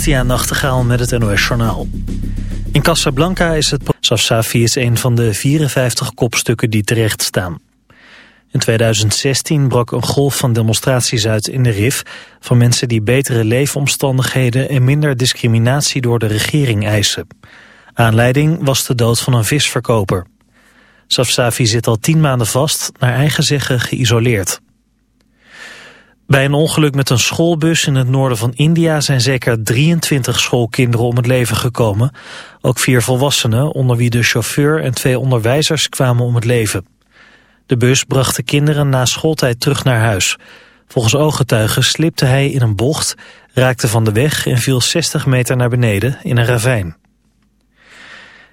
Bastiaan Nachtegaal met het NOS Journaal. In Casablanca is het... Safsafi is een van de 54 kopstukken die terecht staan. In 2016 brak een golf van demonstraties uit in de RIF... van mensen die betere leefomstandigheden en minder discriminatie door de regering eisen. Aanleiding was de dood van een visverkoper. Safsafi zit al tien maanden vast, naar eigen zeggen geïsoleerd. Bij een ongeluk met een schoolbus in het noorden van India zijn zeker 23 schoolkinderen om het leven gekomen. Ook vier volwassenen, onder wie de chauffeur en twee onderwijzers, kwamen om het leven. De bus bracht de kinderen na schooltijd terug naar huis. Volgens ooggetuigen slipte hij in een bocht, raakte van de weg en viel 60 meter naar beneden in een ravijn.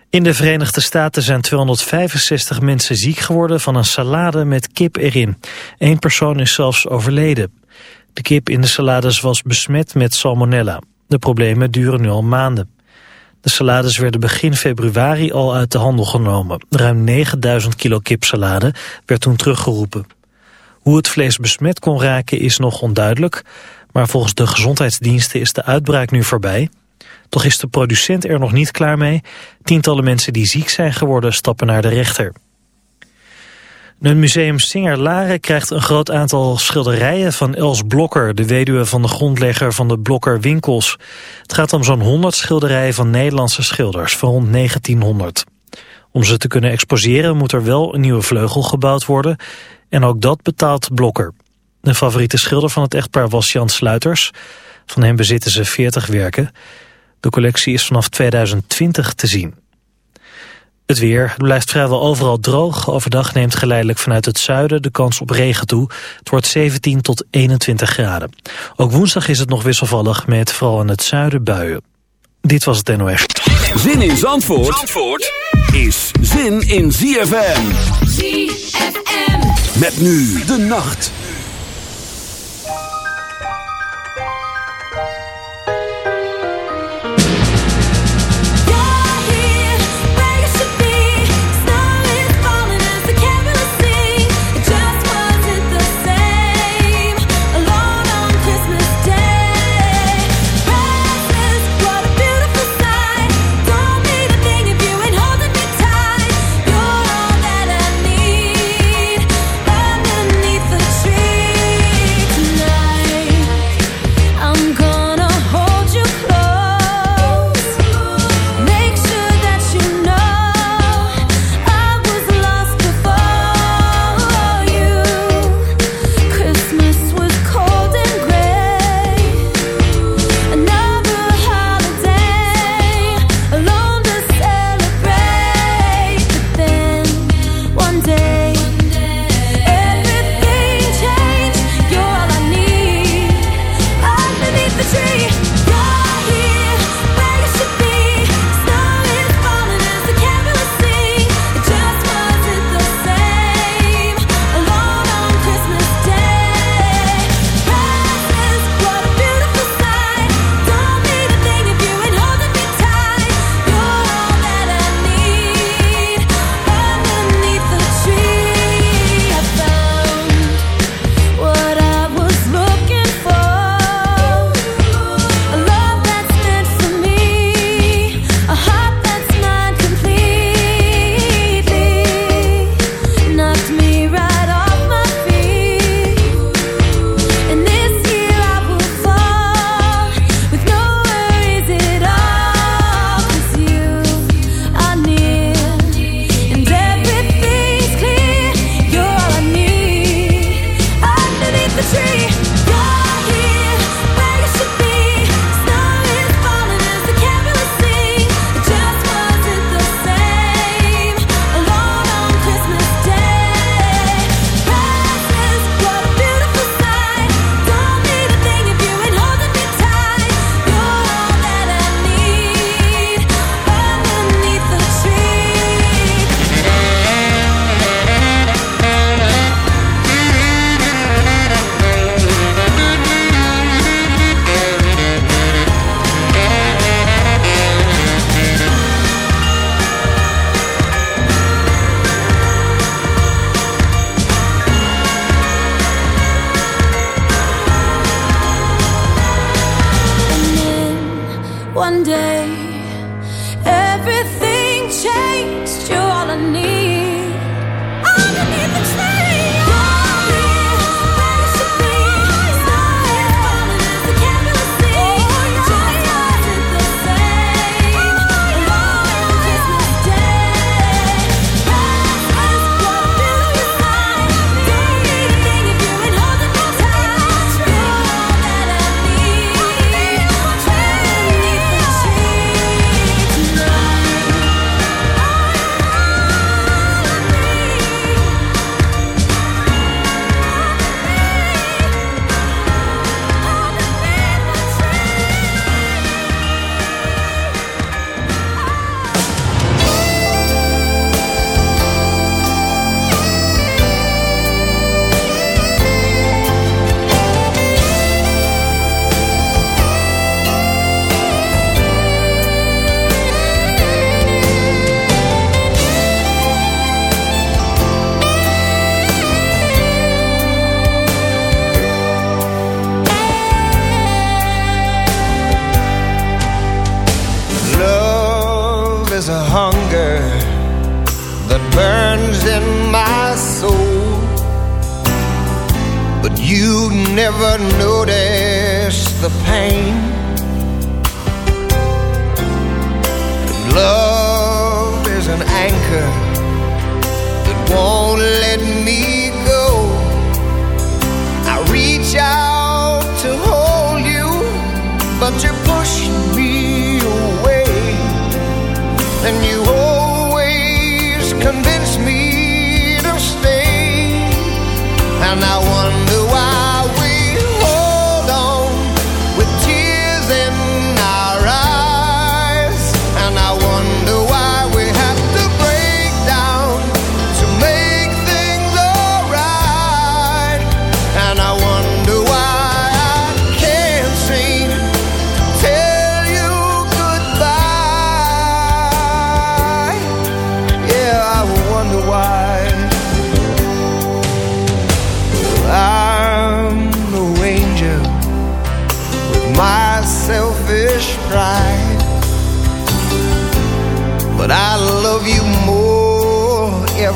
In de Verenigde Staten zijn 265 mensen ziek geworden van een salade met kip erin. Eén persoon is zelfs overleden. De kip in de salades was besmet met salmonella. De problemen duren nu al maanden. De salades werden begin februari al uit de handel genomen. Ruim 9000 kilo kipsalade werd toen teruggeroepen. Hoe het vlees besmet kon raken is nog onduidelijk... maar volgens de gezondheidsdiensten is de uitbraak nu voorbij... Toch is de producent er nog niet klaar mee. Tientallen mensen die ziek zijn geworden stappen naar de rechter. Het museum Singer Laren krijgt een groot aantal schilderijen van Els Blokker, de weduwe van de grondlegger van de Blokker Winkels. Het gaat om zo'n 100 schilderijen van Nederlandse schilders van rond 1900. Om ze te kunnen exposeren moet er wel een nieuwe vleugel gebouwd worden en ook dat betaalt Blokker. De favoriete schilder van het echtpaar was Jan Sluiters. Van hem bezitten ze 40 werken. De collectie is vanaf 2020 te zien. Het weer blijft vrijwel overal droog. Overdag neemt geleidelijk vanuit het zuiden de kans op regen toe. Het wordt 17 tot 21 graden. Ook woensdag is het nog wisselvallig met vooral in het zuiden buien. Dit was het NOS. Zin in Zandvoort, Zandvoort is zin in ZFM. ZFM. Met nu de nacht.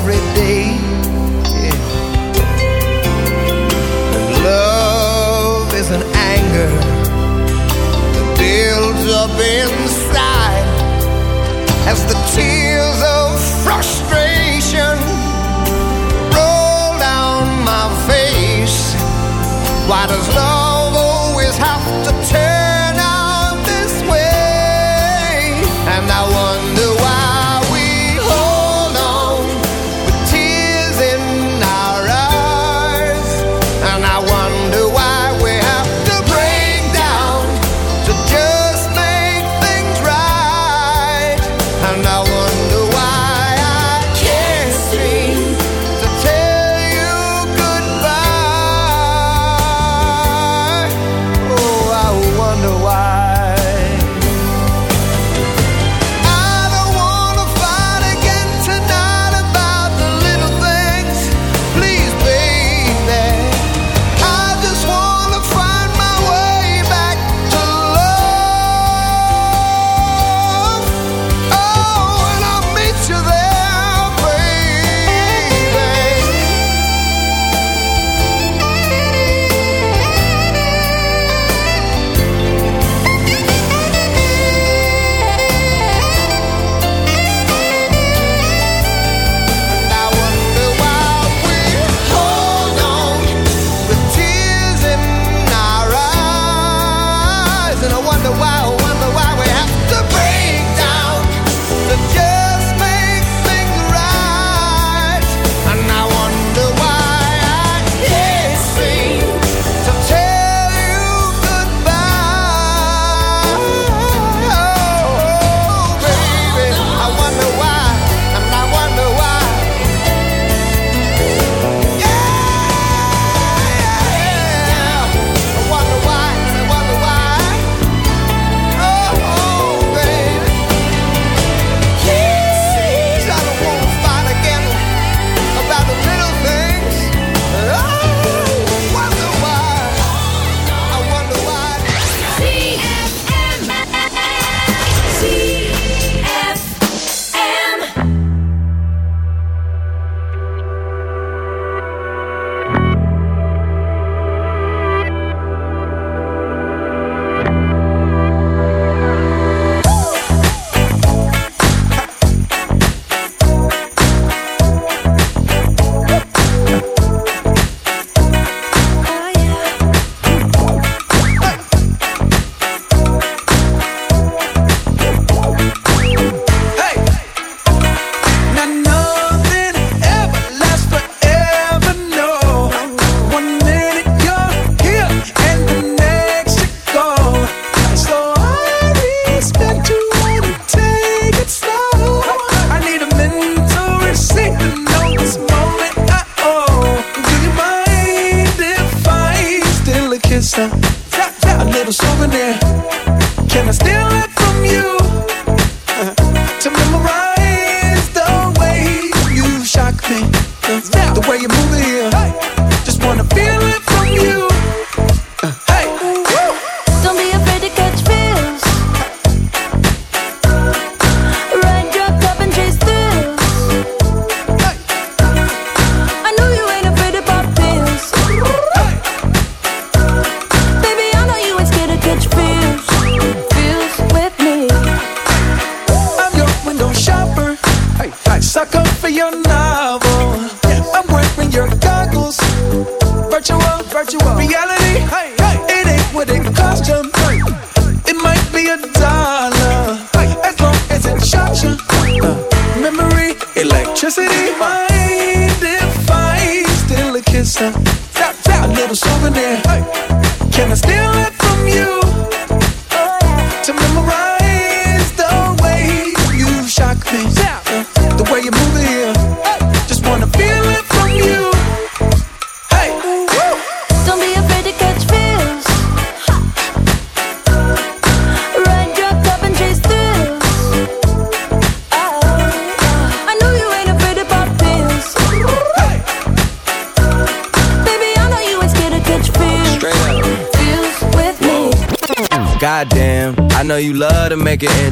every day.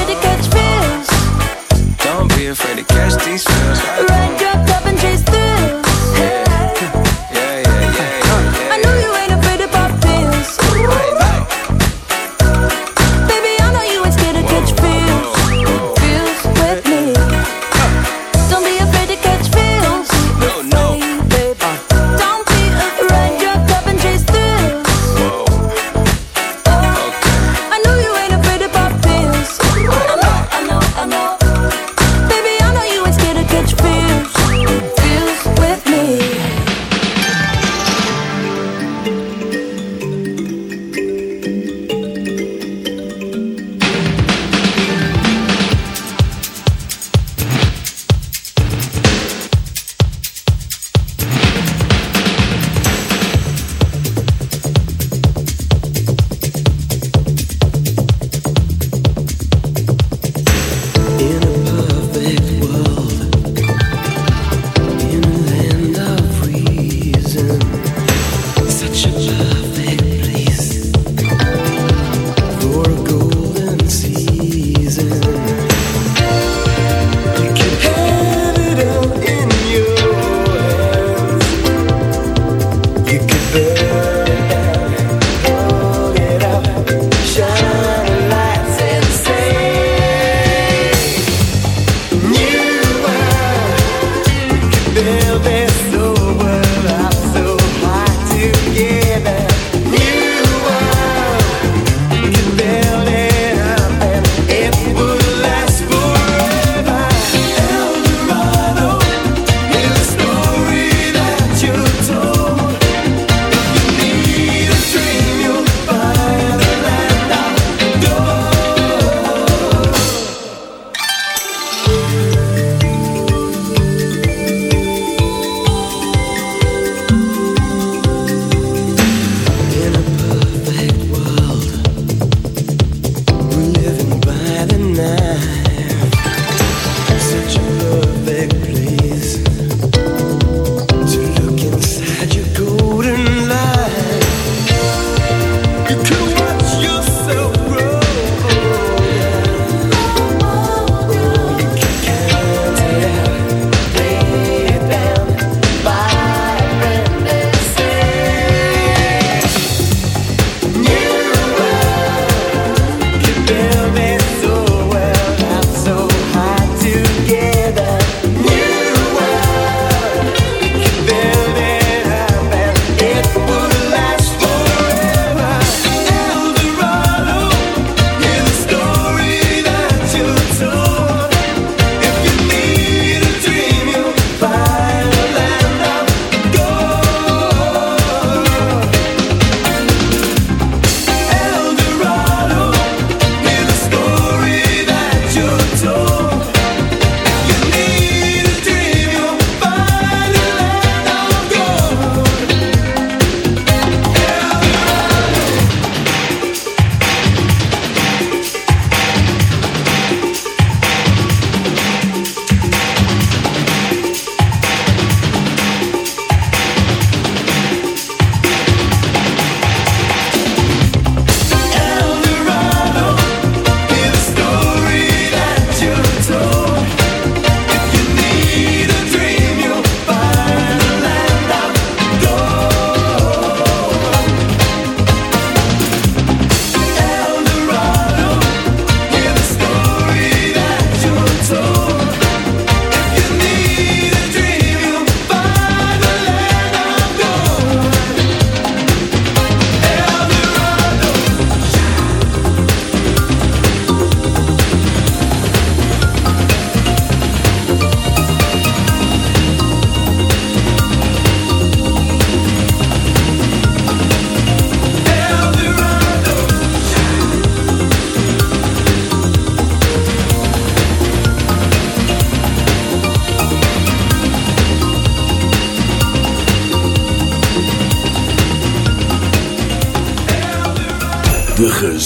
catch feels. Don't be afraid to catch these feels. Ride your cup and chase thrills.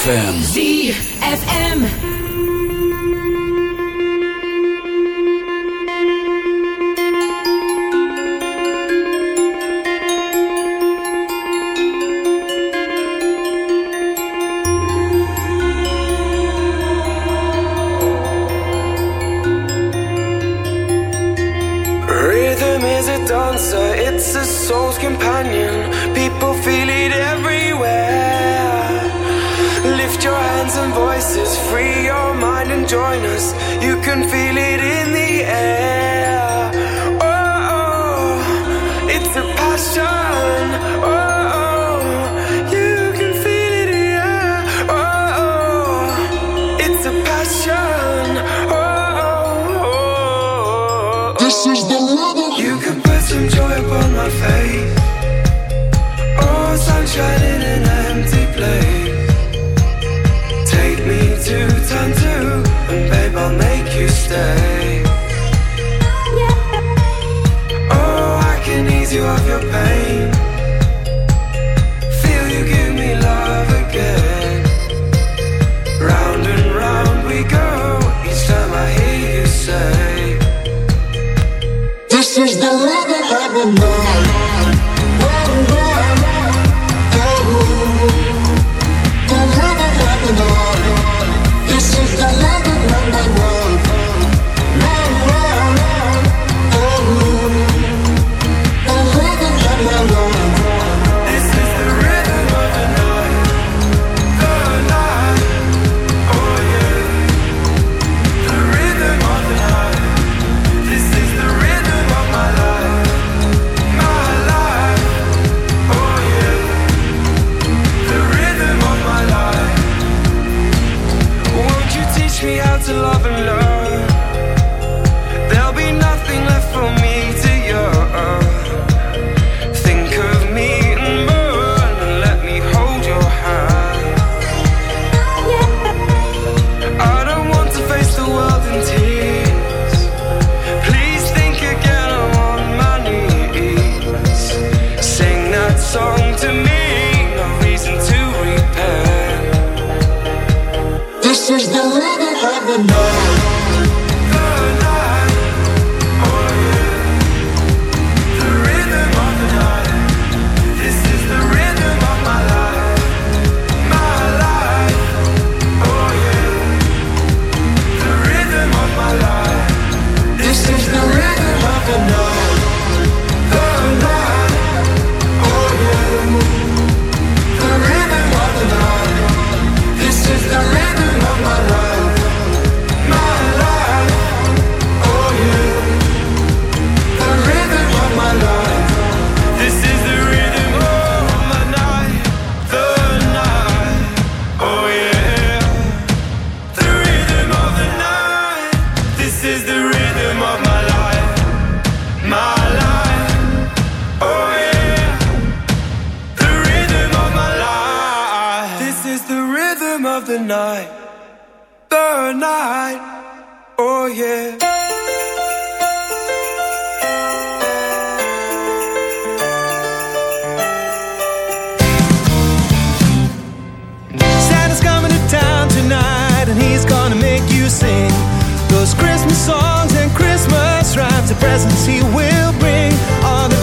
ZFM. ZFM. yeah. Santa's coming to town tonight, and he's gonna make you sing those Christmas songs and Christmas rhymes. The presents he will bring are the